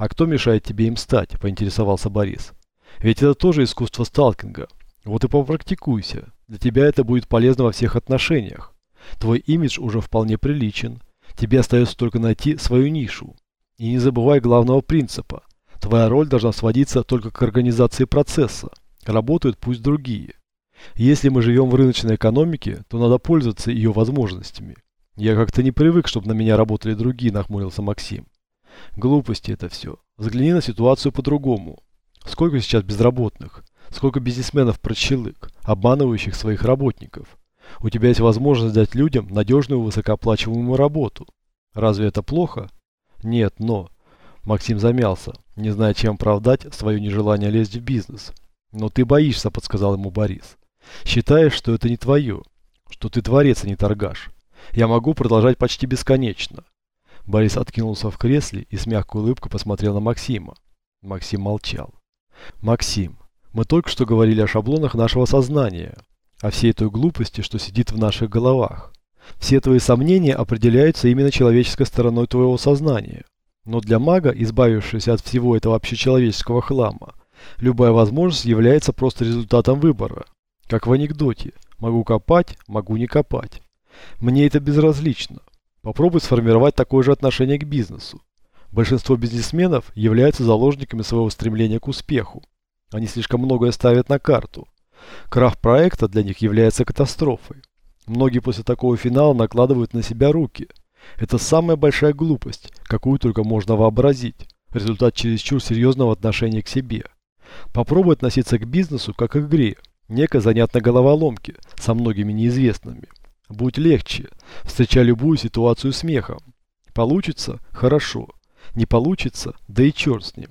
А кто мешает тебе им стать, поинтересовался Борис. Ведь это тоже искусство сталкинга. Вот и попрактикуйся. Для тебя это будет полезно во всех отношениях. Твой имидж уже вполне приличен. Тебе остается только найти свою нишу. И не забывай главного принципа. Твоя роль должна сводиться только к организации процесса. Работают пусть другие. Если мы живем в рыночной экономике, то надо пользоваться ее возможностями. Я как-то не привык, чтобы на меня работали другие, нахмурился Максим. Глупости это все. Взгляни на ситуацию по-другому. Сколько сейчас безработных? Сколько бизнесменов-прочелык, обманывающих своих работников? У тебя есть возможность дать людям надежную высокооплачиваемую работу. Разве это плохо? Нет, но... Максим замялся, не зная, чем оправдать свое нежелание лезть в бизнес. Но ты боишься, подсказал ему Борис. Считаешь, что это не твое, что ты творец, а не торгаш. Я могу продолжать почти бесконечно. Борис откинулся в кресле и с мягкой улыбкой посмотрел на Максима. Максим молчал. Максим, мы только что говорили о шаблонах нашего сознания, о всей той глупости, что сидит в наших головах. Все твои сомнения определяются именно человеческой стороной твоего сознания. Но для мага, избавившегося от всего этого общечеловеческого хлама, любая возможность является просто результатом выбора. Как в анекдоте. Могу копать, могу не копать. Мне это безразлично. Попробуй сформировать такое же отношение к бизнесу. Большинство бизнесменов являются заложниками своего стремления к успеху. Они слишком многое ставят на карту. Крах проекта для них является катастрофой. Многие после такого финала накладывают на себя руки. Это самая большая глупость, какую только можно вообразить. Результат чересчур серьезного отношения к себе. Попробуй относиться к бизнесу как к игре некой занятной головоломки со многими неизвестными. Будь легче, встречай любую ситуацию смехом. Получится – хорошо, не получится – да и черт с ним.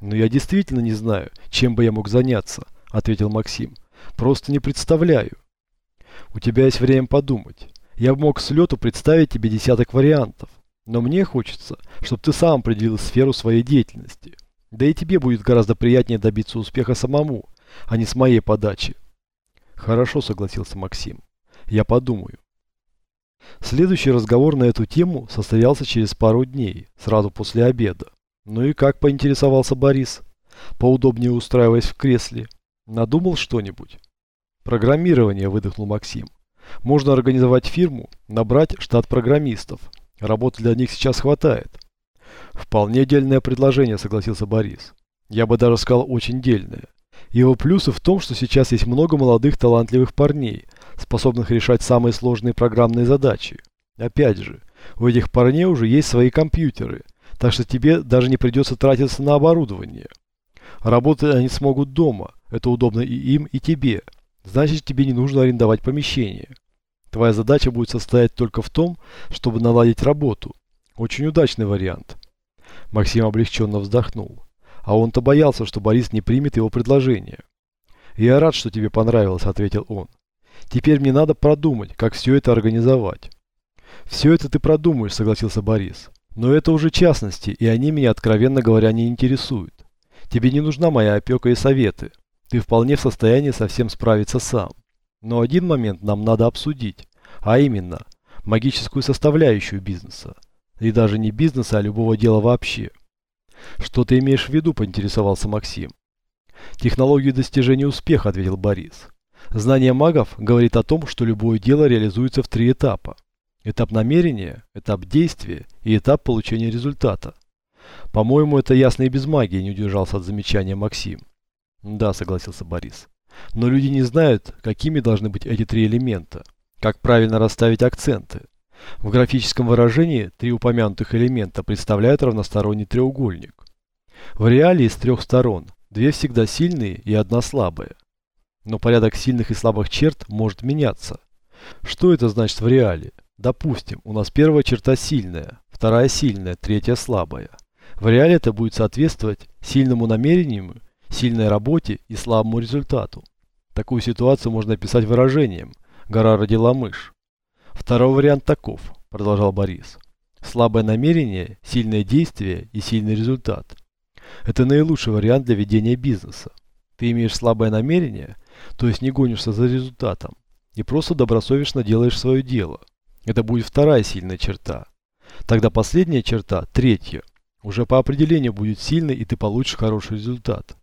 Но я действительно не знаю, чем бы я мог заняться, ответил Максим. Просто не представляю. У тебя есть время подумать. Я мог с лету представить тебе десяток вариантов. Но мне хочется, чтобы ты сам определил сферу своей деятельности. Да и тебе будет гораздо приятнее добиться успеха самому, а не с моей подачи. Хорошо, согласился Максим. Я подумаю. Следующий разговор на эту тему состоялся через пару дней, сразу после обеда. Ну и как поинтересовался Борис, поудобнее устраиваясь в кресле. Надумал что-нибудь? Программирование, выдохнул Максим. Можно организовать фирму, набрать штат программистов. Работы для них сейчас хватает. Вполне дельное предложение, согласился Борис. Я бы даже сказал очень дельное. Его плюсы в том, что сейчас есть много молодых талантливых парней, способных решать самые сложные программные задачи. Опять же, у этих парней уже есть свои компьютеры, так что тебе даже не придется тратиться на оборудование. Работать они смогут дома, это удобно и им, и тебе. Значит, тебе не нужно арендовать помещение. Твоя задача будет состоять только в том, чтобы наладить работу. Очень удачный вариант. Максим облегченно вздохнул. А он-то боялся, что Борис не примет его предложение. «Я рад, что тебе понравилось», — ответил он. «Теперь мне надо продумать, как все это организовать». «Все это ты продумаешь», — согласился Борис. «Но это уже частности, и они меня, откровенно говоря, не интересуют. Тебе не нужна моя опека и советы. Ты вполне в состоянии совсем справиться сам. Но один момент нам надо обсудить, а именно, магическую составляющую бизнеса. И даже не бизнеса, а любого дела вообще. «Что ты имеешь в виду?» – поинтересовался Максим. «Технологию достижения успеха», – ответил Борис. «Знание магов говорит о том, что любое дело реализуется в три этапа. Этап намерения, этап действия и этап получения результата. По-моему, это ясно и без магии, не удержался от замечания Максим. Да, согласился Борис. Но люди не знают, какими должны быть эти три элемента, как правильно расставить акценты. В графическом выражении три упомянутых элемента представляют равносторонний треугольник. В реалии с трех сторон, две всегда сильные и одна слабая. Но порядок сильных и слабых черт может меняться. Что это значит в реале? Допустим, у нас первая черта сильная, вторая сильная, третья слабая. В реале это будет соответствовать сильному намерению, сильной работе и слабому результату. Такую ситуацию можно описать выражением «гора родила мышь». Второй вариант таков, продолжал Борис. Слабое намерение, сильное действие и сильный результат. Это наилучший вариант для ведения бизнеса. Ты имеешь слабое намерение, то есть не гонишься за результатом, и просто добросовестно делаешь свое дело. Это будет вторая сильная черта. Тогда последняя черта, третья. Уже по определению будет сильный, и ты получишь хороший результат.